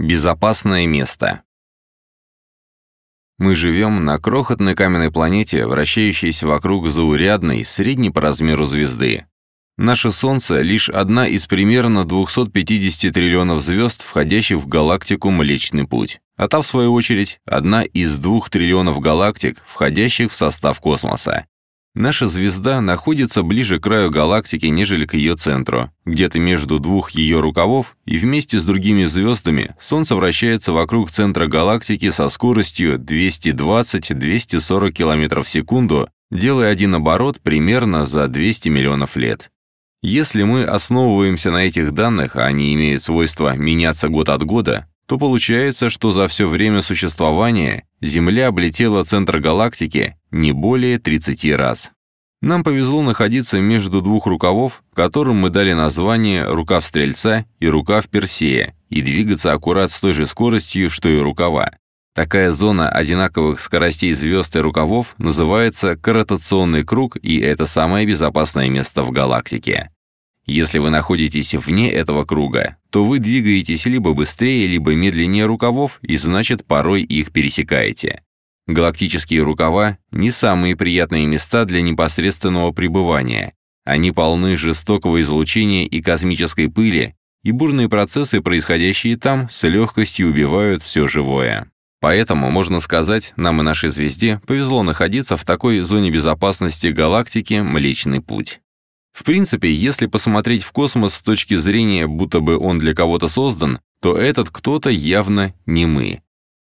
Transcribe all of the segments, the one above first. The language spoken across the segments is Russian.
Безопасное место. Мы живем на крохотной каменной планете, вращающейся вокруг заурядной, средней по размеру звезды. Наше Солнце – лишь одна из примерно 250 триллионов звезд, входящих в галактику Млечный Путь, а та, в свою очередь, одна из двух триллионов галактик, входящих в состав космоса. Наша звезда находится ближе к краю галактики, нежели к ее центру. Где-то между двух ее рукавов и вместе с другими звездами Солнце вращается вокруг центра галактики со скоростью 220-240 км в секунду, делая один оборот примерно за 200 миллионов лет. Если мы основываемся на этих данных, а они имеют свойство меняться год от года, то получается, что за все время существования Земля облетела центр галактики не более 30 раз. Нам повезло находиться между двух рукавов, которым мы дали название «рукав Стрельца» и «рукав Персея», и двигаться аккурат с той же скоростью, что и рукава. Такая зона одинаковых скоростей звезд и рукавов называется корротационный круг, и это самое безопасное место в галактике. Если вы находитесь вне этого круга, то вы двигаетесь либо быстрее, либо медленнее рукавов, и значит порой их пересекаете. Галактические рукава – не самые приятные места для непосредственного пребывания. Они полны жестокого излучения и космической пыли, и бурные процессы, происходящие там, с легкостью убивают все живое. Поэтому, можно сказать, нам и нашей звезде повезло находиться в такой зоне безопасности галактики Млечный Путь. В принципе, если посмотреть в космос с точки зрения, будто бы он для кого-то создан, то этот кто-то явно не мы.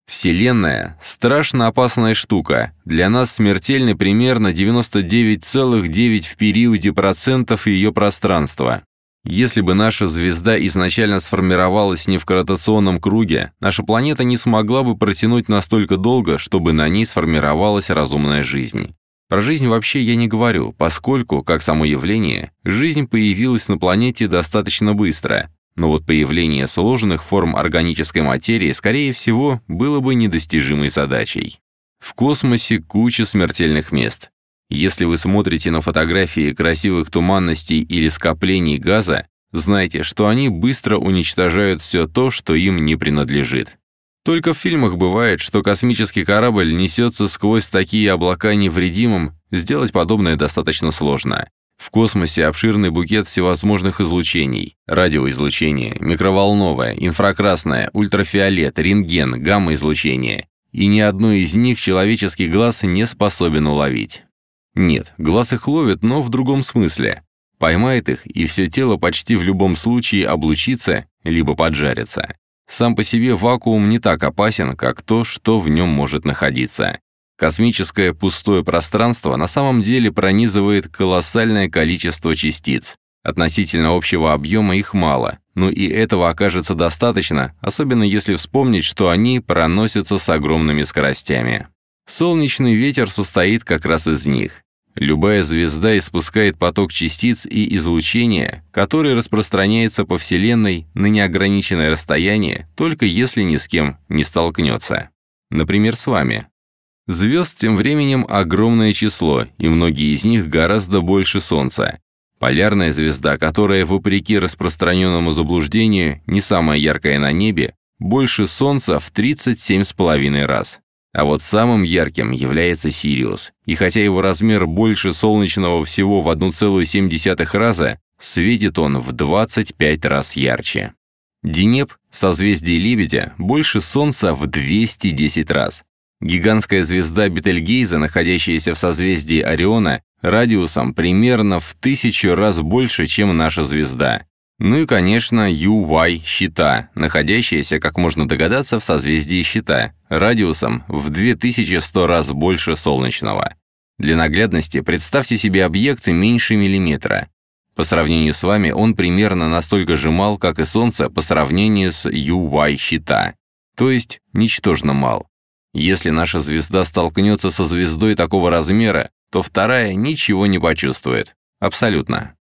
Вселенная – страшно опасная штука. Для нас смертельны примерно 99,9 в периоде процентов ее пространства. Если бы наша звезда изначально сформировалась не в гравитационном круге, наша планета не смогла бы протянуть настолько долго, чтобы на ней сформировалась разумная жизнь. Про жизнь вообще я не говорю, поскольку, как само явление, жизнь появилась на планете достаточно быстро, но вот появление сложных форм органической материи, скорее всего, было бы недостижимой задачей. В космосе куча смертельных мест. Если вы смотрите на фотографии красивых туманностей или скоплений газа, знайте, что они быстро уничтожают все то, что им не принадлежит. Только в фильмах бывает, что космический корабль несется сквозь такие облака невредимым, сделать подобное достаточно сложно. В космосе обширный букет всевозможных излучений. Радиоизлучение, микроволновое, инфракрасное, ультрафиолет, рентген, гамма-излучение. И ни одно из них человеческий глаз не способен уловить. Нет, глаз их ловит, но в другом смысле. Поймает их, и все тело почти в любом случае облучится, либо поджарится. Сам по себе вакуум не так опасен, как то, что в нем может находиться. Космическое пустое пространство на самом деле пронизывает колоссальное количество частиц. Относительно общего объема их мало, но и этого окажется достаточно, особенно если вспомнить, что они проносятся с огромными скоростями. Солнечный ветер состоит как раз из них. Любая звезда испускает поток частиц и излучения, который распространяется по Вселенной на неограниченное расстояние, только если ни с кем не столкнется. Например, с вами. Звезд тем временем огромное число, и многие из них гораздо больше Солнца. Полярная звезда, которая, вопреки распространенному заблуждению, не самая яркая на небе, больше Солнца в 37,5 раз. А вот самым ярким является Сириус, и хотя его размер больше солнечного всего в 1,7 раза, светит он в 25 раз ярче. Денеп в созвездии Лебедя больше Солнца в 210 раз. Гигантская звезда Бетельгейза, находящаяся в созвездии Ориона, радиусом примерно в тысячу раз больше, чем наша звезда. Ну и, конечно, UY щита, находящаяся, как можно догадаться, в созвездии щита, радиусом в 2100 раз больше солнечного. Для наглядности представьте себе объект меньше миллиметра. По сравнению с вами он примерно настолько же мал, как и Солнце по сравнению с UY щита, то есть ничтожно мал. Если наша звезда столкнется со звездой такого размера, то вторая ничего не почувствует. Абсолютно.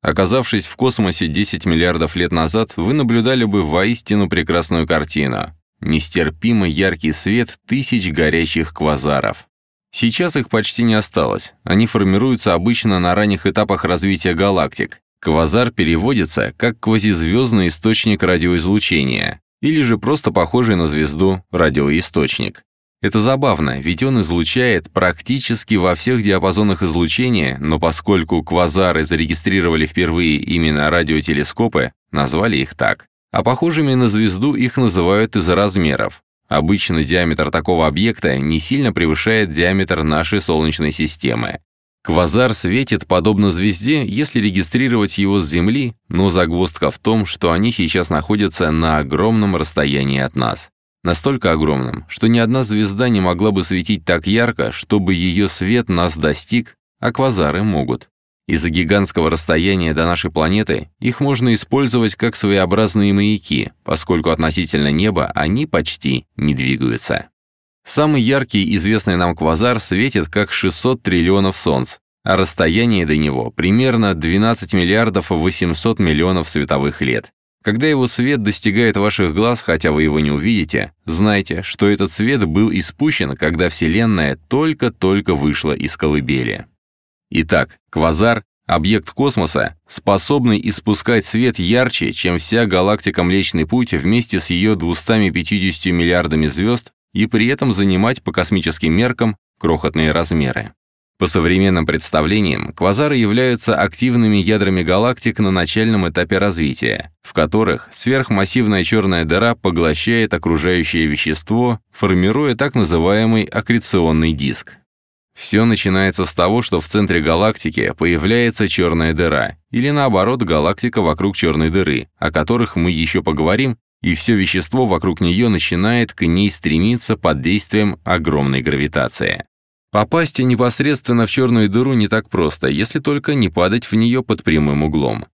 Оказавшись в космосе 10 миллиардов лет назад, вы наблюдали бы воистину прекрасную картину. Нестерпимо яркий свет тысяч горящих квазаров. Сейчас их почти не осталось. Они формируются обычно на ранних этапах развития галактик. Квазар переводится как квазизвездный источник радиоизлучения. или же просто похожий на звезду радиоисточник. Это забавно, ведь он излучает практически во всех диапазонах излучения, но поскольку квазары зарегистрировали впервые именно радиотелескопы, назвали их так. А похожими на звезду их называют из-за размеров. Обычно диаметр такого объекта не сильно превышает диаметр нашей Солнечной системы. Квазар светит подобно звезде, если регистрировать его с Земли, но загвоздка в том, что они сейчас находятся на огромном расстоянии от нас. Настолько огромном, что ни одна звезда не могла бы светить так ярко, чтобы ее свет нас достиг, а квазары могут. Из-за гигантского расстояния до нашей планеты их можно использовать как своеобразные маяки, поскольку относительно неба они почти не двигаются. Самый яркий известный нам квазар светит как 600 триллионов солнц, а расстояние до него примерно 12 миллиардов 800 миллионов световых лет. Когда его свет достигает ваших глаз, хотя вы его не увидите, знайте, что этот свет был испущен, когда Вселенная только-только вышла из колыбели. Итак, квазар — объект космоса, способный испускать свет ярче, чем вся галактика Млечный Путь вместе с ее 250 миллиардами звезд и при этом занимать по космическим меркам крохотные размеры. По современным представлениям, квазары являются активными ядрами галактик на начальном этапе развития, в которых сверхмассивная черная дыра поглощает окружающее вещество, формируя так называемый аккреционный диск. Все начинается с того, что в центре галактики появляется черная дыра, или наоборот галактика вокруг черной дыры, о которых мы еще поговорим, и все вещество вокруг нее начинает к ней стремиться под действием огромной гравитации. Попасть непосредственно в черную дыру не так просто, если только не падать в нее под прямым углом.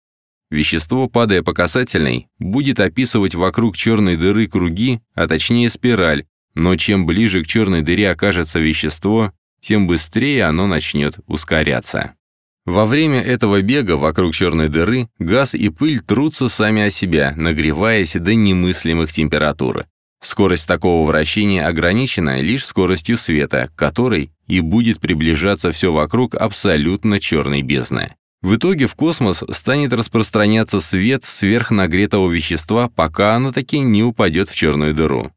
Вещество, падая по касательной, будет описывать вокруг черной дыры круги, а точнее спираль, но чем ближе к черной дыре окажется вещество, тем быстрее оно начнет ускоряться. Во время этого бега вокруг черной дыры газ и пыль трутся сами о себя, нагреваясь до немыслимых температур. Скорость такого вращения ограничена лишь скоростью света, которой и будет приближаться все вокруг абсолютно черной бездны. В итоге в космос станет распространяться свет сверхнагретого вещества, пока оно таки не упадет в черную дыру.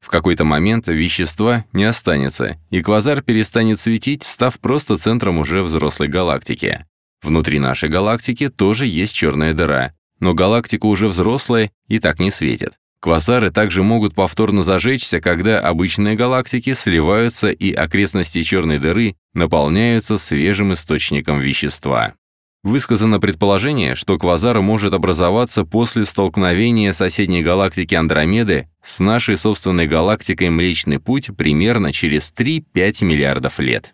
В какой-то момент вещества не останется, и квазар перестанет светить, став просто центром уже взрослой галактики. Внутри нашей галактики тоже есть черная дыра, но галактика уже взрослая и так не светит. Квазары также могут повторно зажечься, когда обычные галактики сливаются и окрестности черной дыры наполняются свежим источником вещества. Высказано предположение, что квазар может образоваться после столкновения соседней галактики Андромеды с нашей собственной галактикой Млечный Путь примерно через 3-5 миллиардов лет.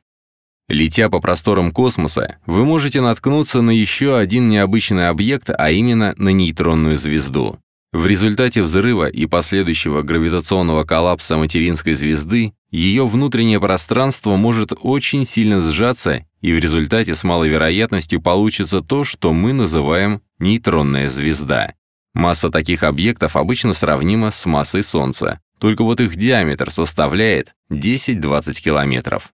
Летя по просторам космоса, вы можете наткнуться на еще один необычный объект, а именно на нейтронную звезду. В результате взрыва и последующего гравитационного коллапса материнской звезды ее внутреннее пространство может очень сильно сжаться, и в результате с малой вероятностью получится то, что мы называем нейтронная звезда. Масса таких объектов обычно сравнима с массой Солнца, только вот их диаметр составляет 10-20 километров.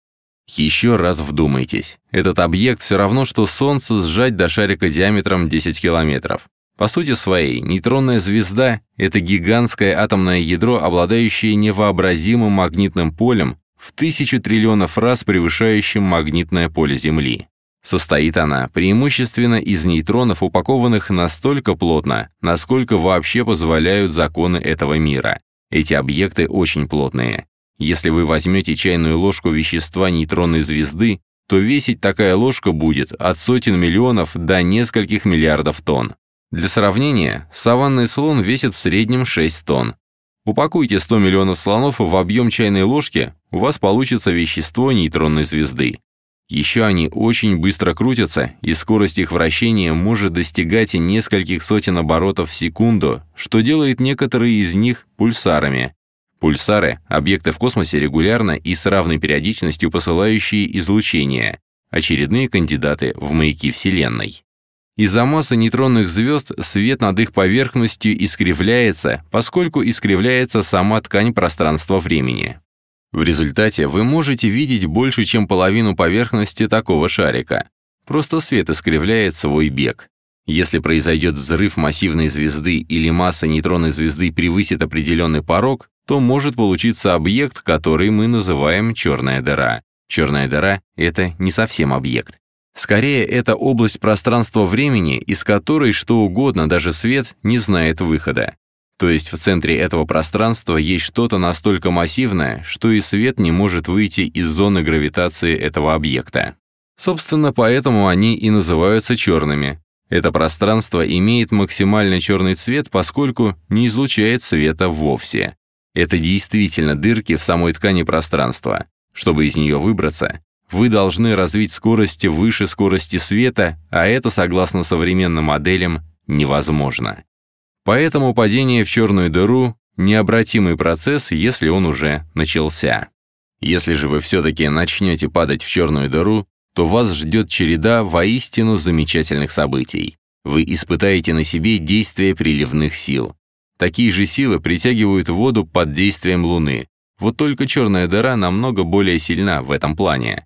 Еще раз вдумайтесь. Этот объект все равно, что Солнце сжать до шарика диаметром 10 километров. По сути своей, нейтронная звезда — это гигантское атомное ядро, обладающее невообразимым магнитным полем, в тысячу триллионов раз превышающим магнитное поле Земли. Состоит она преимущественно из нейтронов, упакованных настолько плотно, насколько вообще позволяют законы этого мира. Эти объекты очень плотные. Если вы возьмете чайную ложку вещества нейтронной звезды, то весить такая ложка будет от сотен миллионов до нескольких миллиардов тонн. Для сравнения, саванный слон весит в среднем 6 тонн. Упакуйте 100 миллионов слонов в объем чайной ложки, у вас получится вещество нейтронной звезды. Еще они очень быстро крутятся, и скорость их вращения может достигать нескольких сотен оборотов в секунду, что делает некоторые из них пульсарами. Пульсары – объекты в космосе регулярно и с равной периодичностью посылающие излучение, очередные кандидаты в маяки Вселенной. Из-за массы нейтронных звезд свет над их поверхностью искривляется, поскольку искривляется сама ткань пространства-времени. В результате вы можете видеть больше, чем половину поверхности такого шарика. Просто свет искривляет свой бег. Если произойдет взрыв массивной звезды или масса нейтронной звезды превысит определенный порог, то может получиться объект, который мы называем черная дыра. Черная дыра — это не совсем объект. Скорее, это область пространства-времени, из которой что угодно, даже свет, не знает выхода. То есть в центре этого пространства есть что-то настолько массивное, что и свет не может выйти из зоны гравитации этого объекта. Собственно, поэтому они и называются черными. Это пространство имеет максимально черный цвет, поскольку не излучает света вовсе. Это действительно дырки в самой ткани пространства. Чтобы из нее выбраться, вы должны развить скорости выше скорости света, а это, согласно современным моделям, невозможно. Поэтому падение в черную дыру – необратимый процесс, если он уже начался. Если же вы все-таки начнете падать в черную дыру, то вас ждет череда воистину замечательных событий. Вы испытаете на себе действие приливных сил. Такие же силы притягивают воду под действием Луны. Вот только черная дыра намного более сильна в этом плане.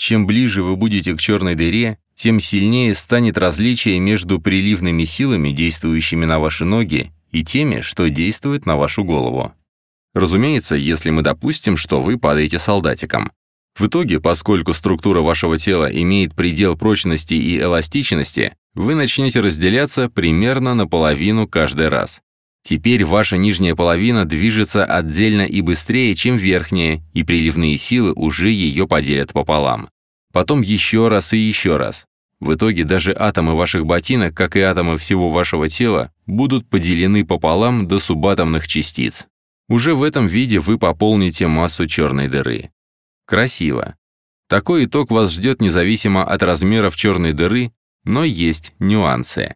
Чем ближе вы будете к черной дыре, тем сильнее станет различие между приливными силами, действующими на ваши ноги, и теми, что действуют на вашу голову. Разумеется, если мы допустим, что вы падаете солдатиком. В итоге, поскольку структура вашего тела имеет предел прочности и эластичности, вы начнете разделяться примерно наполовину каждый раз. Теперь ваша нижняя половина движется отдельно и быстрее, чем верхняя, и приливные силы уже ее поделят пополам. Потом еще раз и еще раз. В итоге даже атомы ваших ботинок, как и атомы всего вашего тела, будут поделены пополам до субатомных частиц. Уже в этом виде вы пополните массу черной дыры. Красиво. Такой итог вас ждет независимо от размеров черной дыры, но есть нюансы.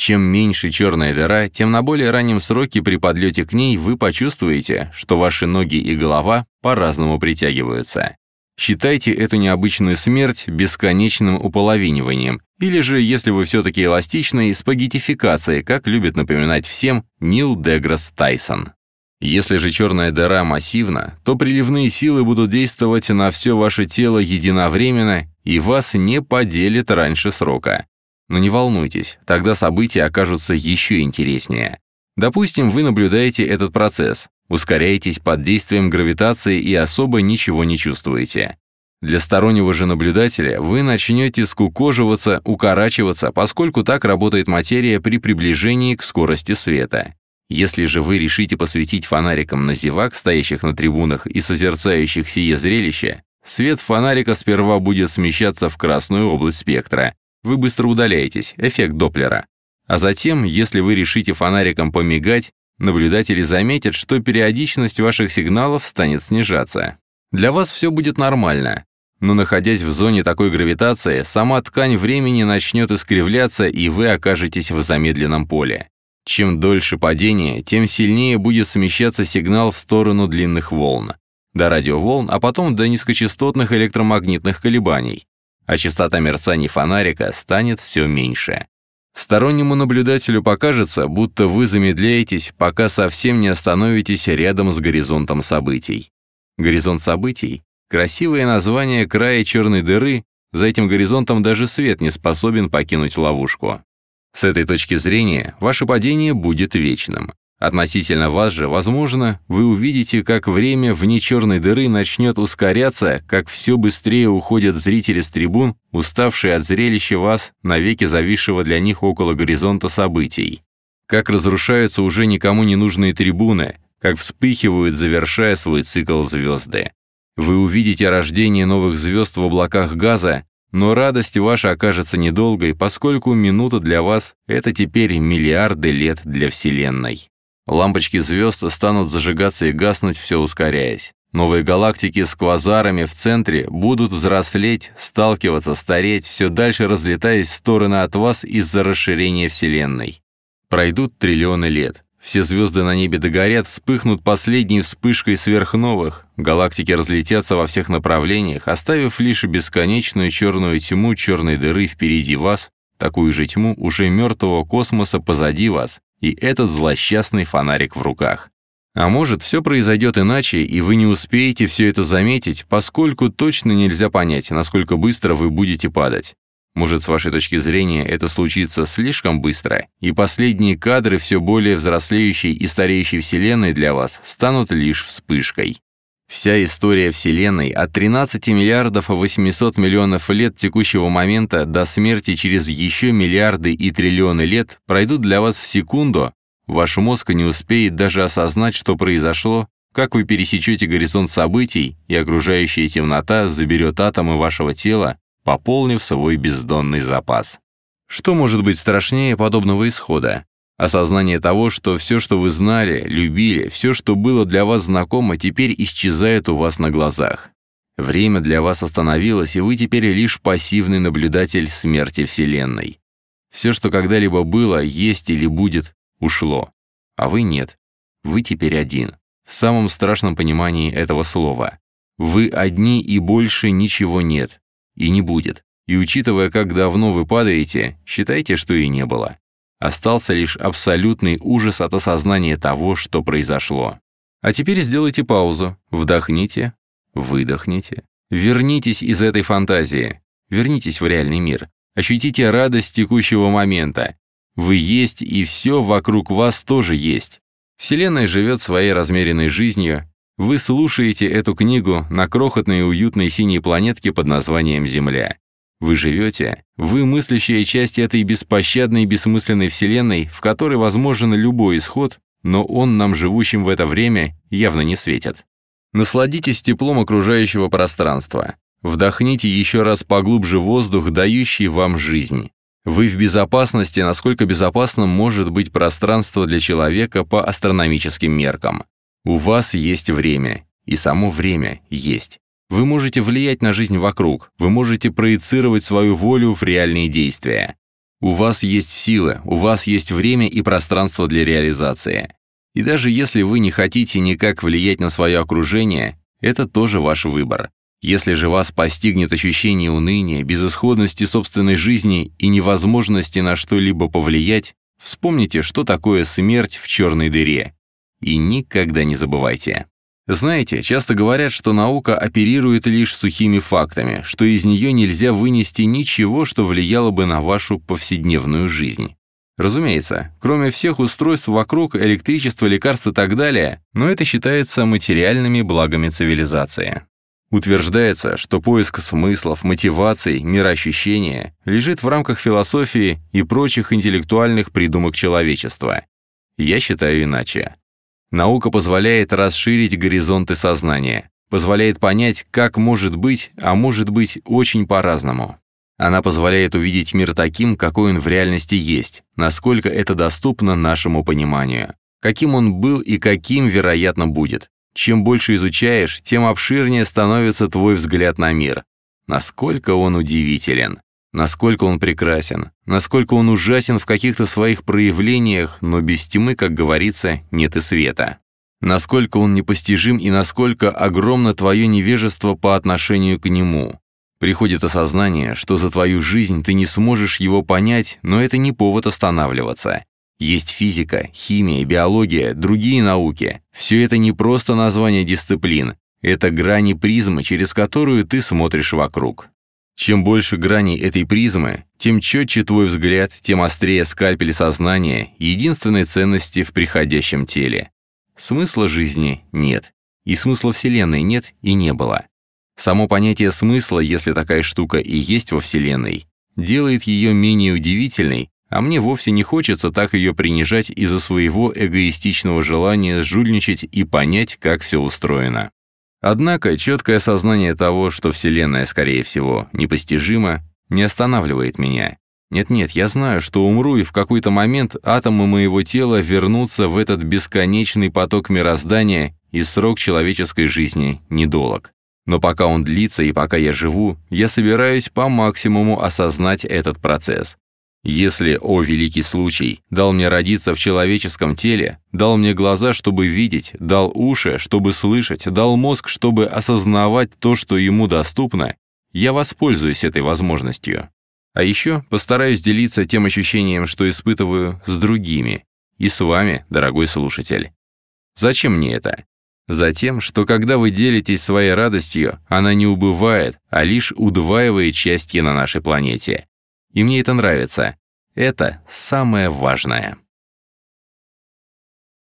Чем меньше черная дыра, тем на более раннем сроке при подлете к ней вы почувствуете, что ваши ноги и голова по-разному притягиваются. Считайте эту необычную смерть бесконечным уполовиниванием, или же, если вы все-таки эластичны, спагетификацией, как любит напоминать всем Нил Деграсс Тайсон. Если же черная дыра массивна, то приливные силы будут действовать на все ваше тело единовременно и вас не поделит раньше срока. Но не волнуйтесь, тогда события окажутся еще интереснее. Допустим, вы наблюдаете этот процесс, ускоряетесь под действием гравитации и особо ничего не чувствуете. Для стороннего же наблюдателя вы начнете скукоживаться, укорачиваться, поскольку так работает материя при приближении к скорости света. Если же вы решите посветить фонариком на зевак, стоящих на трибунах и созерцающих сие зрелище, свет фонарика сперва будет смещаться в красную область спектра, вы быстро удаляетесь, эффект Доплера. А затем, если вы решите фонариком помигать, наблюдатели заметят, что периодичность ваших сигналов станет снижаться. Для вас все будет нормально, но находясь в зоне такой гравитации, сама ткань времени начнет искривляться, и вы окажетесь в замедленном поле. Чем дольше падение, тем сильнее будет смещаться сигнал в сторону длинных волн, до радиоволн, а потом до низкочастотных электромагнитных колебаний а частота мерцаний фонарика станет все меньше. Стороннему наблюдателю покажется, будто вы замедляетесь, пока совсем не остановитесь рядом с горизонтом событий. Горизонт событий — красивое название края черной дыры, за этим горизонтом даже свет не способен покинуть ловушку. С этой точки зрения ваше падение будет вечным. Относительно вас же, возможно, вы увидите, как время вне черной дыры начнет ускоряться, как все быстрее уходят зрители с трибун, уставшие от зрелища вас, навеки зависшего для них около горизонта событий. Как разрушаются уже никому не нужные трибуны, как вспыхивают, завершая свой цикл звезды. Вы увидите рождение новых звезд в облаках газа, но радость ваша окажется недолгой, поскольку минута для вас — это теперь миллиарды лет для Вселенной. Лампочки звезд станут зажигаться и гаснуть, все ускоряясь. Новые галактики с квазарами в центре будут взрослеть, сталкиваться, стареть, все дальше разлетаясь в стороны от вас из-за расширения Вселенной. Пройдут триллионы лет. Все звезды на небе догорят, вспыхнут последней вспышкой сверхновых. Галактики разлетятся во всех направлениях, оставив лишь бесконечную черную тьму черной дыры впереди вас, такую же тьму уже мертвого космоса позади вас, и этот злосчастный фонарик в руках. А может, все произойдет иначе, и вы не успеете все это заметить, поскольку точно нельзя понять, насколько быстро вы будете падать. Может, с вашей точки зрения, это случится слишком быстро, и последние кадры все более взрослеющей и стареющей Вселенной для вас станут лишь вспышкой. Вся история Вселенной от 13 миллиардов 800 миллионов лет текущего момента до смерти через еще миллиарды и триллионы лет пройдут для вас в секунду, ваш мозг не успеет даже осознать, что произошло, как вы пересечете горизонт событий, и окружающая темнота заберет атомы вашего тела, пополнив свой бездонный запас. Что может быть страшнее подобного исхода? Осознание того, что все, что вы знали, любили, все, что было для вас знакомо, теперь исчезает у вас на глазах. Время для вас остановилось, и вы теперь лишь пассивный наблюдатель смерти Вселенной. Все, что когда-либо было, есть или будет, ушло. А вы нет. Вы теперь один. В самом страшном понимании этого слова. Вы одни и больше ничего нет. И не будет. И учитывая, как давно вы падаете, считайте, что и не было. Остался лишь абсолютный ужас от осознания того, что произошло. А теперь сделайте паузу, вдохните, выдохните, вернитесь из этой фантазии, вернитесь в реальный мир, ощутите радость текущего момента. Вы есть, и все вокруг вас тоже есть. Вселенная живет своей размеренной жизнью. Вы слушаете эту книгу на крохотной уютной синей планетке под названием Земля. Вы живете, вы мыслящая часть этой беспощадной бессмысленной вселенной, в которой возможен любой исход, но он нам, живущим в это время, явно не светит. Насладитесь теплом окружающего пространства. Вдохните еще раз поглубже воздух, дающий вам жизнь. Вы в безопасности, насколько безопасным может быть пространство для человека по астрономическим меркам. У вас есть время, и само время есть. Вы можете влиять на жизнь вокруг, вы можете проецировать свою волю в реальные действия. У вас есть силы, у вас есть время и пространство для реализации. И даже если вы не хотите никак влиять на свое окружение, это тоже ваш выбор. Если же вас постигнет ощущение уныния, безысходности собственной жизни и невозможности на что-либо повлиять, вспомните, что такое смерть в черной дыре. И никогда не забывайте. Знаете, часто говорят, что наука оперирует лишь сухими фактами, что из нее нельзя вынести ничего, что влияло бы на вашу повседневную жизнь. Разумеется, кроме всех устройств вокруг, электричества, лекарств и так далее, но это считается материальными благами цивилизации. Утверждается, что поиск смыслов, мотиваций, мироощущения лежит в рамках философии и прочих интеллектуальных придумок человечества. Я считаю иначе. Наука позволяет расширить горизонты сознания, позволяет понять, как может быть, а может быть очень по-разному. Она позволяет увидеть мир таким, какой он в реальности есть, насколько это доступно нашему пониманию, каким он был и каким, вероятно, будет. Чем больше изучаешь, тем обширнее становится твой взгляд на мир. Насколько он удивителен. Насколько он прекрасен, насколько он ужасен в каких-то своих проявлениях, но без тьмы, как говорится, нет и света. Насколько он непостижим и насколько огромно твое невежество по отношению к нему. Приходит осознание, что за твою жизнь ты не сможешь его понять, но это не повод останавливаться. Есть физика, химия, биология, другие науки. Все это не просто название дисциплин, это грани призмы, через которую ты смотришь вокруг. Чем больше граней этой призмы, тем четче твой взгляд, тем острее скальпель сознания, единственной ценности в приходящем теле. Смысла жизни нет. И смысла Вселенной нет и не было. Само понятие смысла, если такая штука и есть во Вселенной, делает ее менее удивительной, а мне вовсе не хочется так ее принижать из-за своего эгоистичного желания жульничать и понять, как все устроено. Однако четкое осознание того, что Вселенная, скорее всего, непостижима, не останавливает меня. Нет-нет, я знаю, что умру, и в какой-то момент атомы моего тела вернутся в этот бесконечный поток мироздания, и срок человеческой жизни недолог. Но пока он длится и пока я живу, я собираюсь по максимуму осознать этот процесс. Если, о великий случай, дал мне родиться в человеческом теле, дал мне глаза, чтобы видеть, дал уши, чтобы слышать, дал мозг, чтобы осознавать то, что ему доступно, я воспользуюсь этой возможностью. А еще постараюсь делиться тем ощущением, что испытываю, с другими. И с вами, дорогой слушатель. Зачем мне это? Затем, что когда вы делитесь своей радостью, она не убывает, а лишь удваивает счастье на нашей планете. И мне это нравится. Это самое важное.